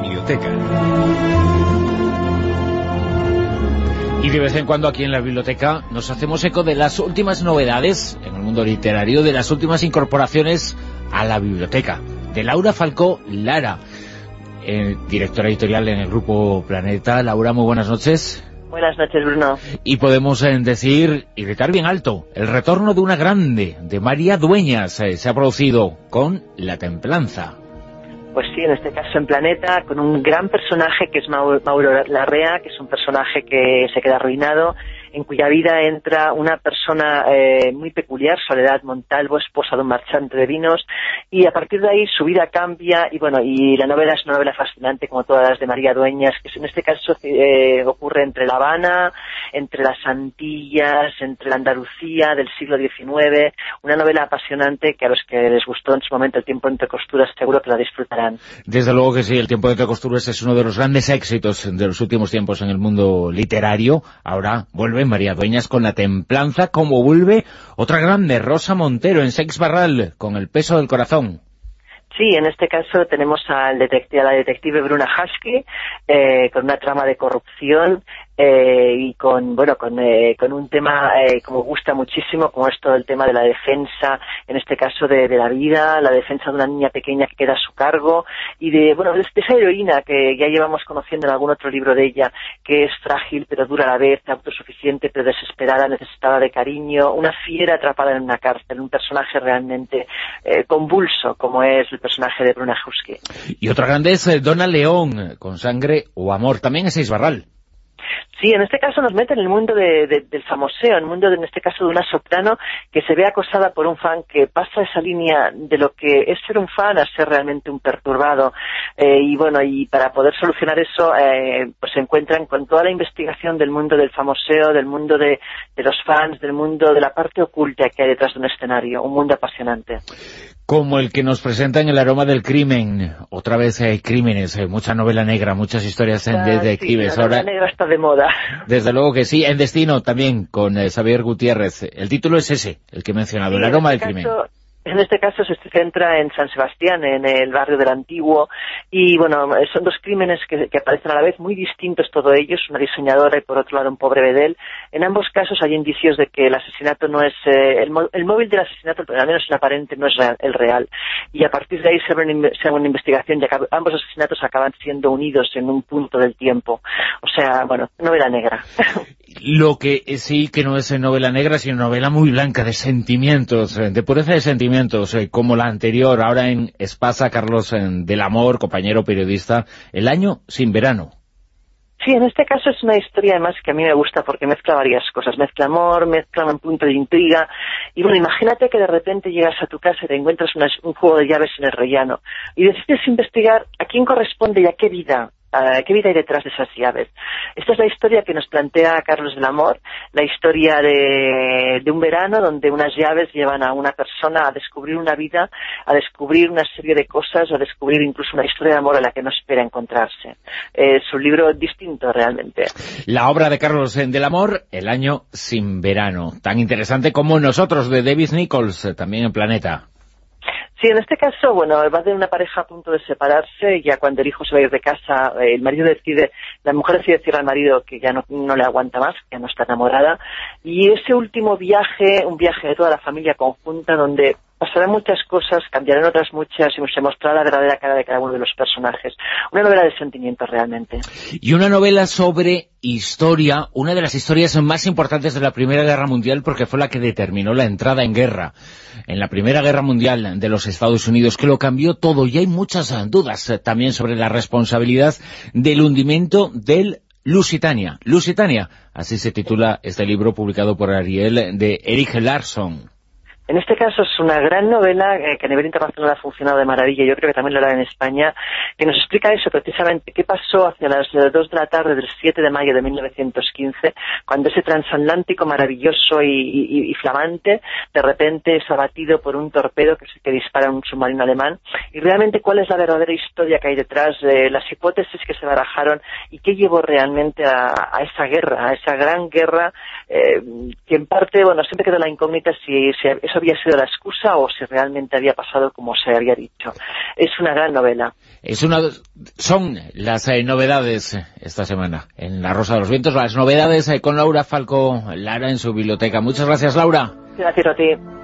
biblioteca. Y de vez en cuando aquí en la biblioteca nos hacemos eco de las últimas novedades en el mundo literario, de las últimas incorporaciones a la biblioteca. De Laura Falcó Lara, eh, directora editorial en el Grupo Planeta. Laura, muy buenas noches. Buenas noches, Bruno. Y podemos eh, decir, y gritar bien alto, el retorno de una grande, de María Dueñas, eh, se ha producido con La Templanza. Pues sí, en este caso en Planeta, con un gran personaje que es Mauro Larrea, que es un personaje que se queda arruinado en cuya vida entra una persona eh, muy peculiar, Soledad Montalvo, esposa de un marchante de vinos, y a partir de ahí su vida cambia, y bueno, y la novela es una novela fascinante, como todas las de María Dueñas, que en este caso eh, ocurre entre La Habana, entre las Antillas, entre la Andalucía del siglo XIX, una novela apasionante que a los que les gustó en su momento el tiempo entre costuras seguro que la disfrutarán. Desde luego que sí, el tiempo entre costuras es uno de los grandes éxitos de los últimos tiempos en el mundo literario, ahora vuelve María Dueñas con la templanza, como vuelve otra grande, Rosa Montero, en Sex Barral, con el peso del corazón. Sí, en este caso tenemos a la detective Bruna Husky, eh, con una trama de corrupción eh, y con bueno con, eh, con un tema eh, como gusta muchísimo como es todo el tema de la defensa en este caso de, la vida la defensa de una niña pequeña que queda a su cargo y de bueno de, esa heroína que ya llevamos conociendo en algún otro libro de ella que es frágil pero dura a la vez autosuficiente pero desesperada necesitada de cariño una fiera atrapada en una cárcel un personaje realmente convulso como es el personaje de Bruna Husky. Y otra grande es Dona León con sangre o amor también es Isbarral Sí, en este caso nos mete en el mundo del famoseo, en el mundo, de, en este caso, de una soprano que se ve acosada por un fan que pasa esa línea de lo que es ser un fan a ser realmente un perturbado. Eh, y bueno, y para poder solucionar eso, eh, pues se encuentran con toda la investigación del mundo del famoseo, del mundo de, los fans, del mundo de la parte oculta que hay detrás de un escenario, un mundo apasionante como el que nos presenta en El aroma del crimen. Otra vez hay crímenes, hay mucha novela negra, muchas historias en ah, detectives. la novela negra está de moda. Desde luego que sí. En Destino también, con eh, Xavier Gutiérrez. El título es ese, el que he mencionado, El aroma del este crimen. En este caso se centra en San Sebastián, en el barrio del Antiguo, y bueno, son dos crímenes que, aparecen a la vez muy distintos todos ellos, una diseñadora y por otro lado un pobre bedel. En ambos casos hay indicios de que el asesinato no es, eh, el, móvil del asesinato, al menos el aparente, no es el real. Y a partir de ahí se abre una, investigación ya que ambos asesinatos acaban siendo unidos en un punto del tiempo. O sea, bueno, novela negra. Lo que sí que no es novela negra, sino novela muy blanca, de sentimientos, eh, de pureza de sentimientos, eh, como la anterior, ahora en Espasa, Carlos del Amor, compañero periodista, El año sin verano. Sí, en este caso es una historia además que a mí me gusta porque mezcla varias cosas. Mezcla amor, mezcla un punto de intriga. Y bueno, imagínate que de repente llegas a tu casa y te encuentras un juego de llaves en el rellano y decides investigar a quién corresponde y a qué vida ¿Qué vida hay detrás de esas llaves? Esta es la historia que nos plantea Carlos del Amor, la historia de, un verano donde unas llaves llevan a una persona a descubrir una vida, a descubrir una serie de cosas, a descubrir incluso una historia de amor a la que no espera encontrarse. Es un libro distinto realmente. La obra de Carlos del Amor, El año sin verano, tan interesante como nosotros de David Nichols, también en Planeta. Sí, en este caso, bueno, va de una pareja a punto de separarse, ya cuando el hijo se va a ir de casa, eh, el marido decide, la mujer decide decirle al marido que ya no, no le aguanta más, que ya no está enamorada, y ese último viaje, un viaje de toda la familia conjunta, donde pasarán muchas cosas, cambiarán otras muchas y se mostrará la verdadera cara de cada uno de los personajes. Una novela de sentimientos realmente. Y una novela sobre historia, una de las historias más importantes de la Primera Guerra Mundial porque fue la que determinó la entrada en guerra en la Primera Guerra Mundial de los Estados Unidos, que lo cambió todo y hay muchas dudas también sobre la responsabilidad del hundimiento del Lusitania. Lusitania, así se titula este libro publicado por Ariel de Eric Larson. En este caso es una gran novela eh, que a nivel internacional ha funcionado de maravilla, yo creo que también lo hará en España, que nos explica eso precisamente, qué pasó hacia las 2 de la tarde del 7 de mayo de 1915, cuando ese transatlántico maravilloso y, flamante de repente es abatido por un torpedo que, que dispara un submarino alemán, y realmente cuál es la verdadera historia que hay detrás, de las hipótesis que se barajaron y qué llevó realmente a, esa guerra, a esa gran guerra, eh, que en parte, bueno, siempre queda la incógnita si, si eso había sido la excusa o si realmente había pasado como se había dicho. es una gran novela. Es una, son las eh, novedades esta semana en La Rosa de los Vientos, las novedades con Laura Falco Lara en su biblioteca. Muchas gracias, Laura. Gracias a ti.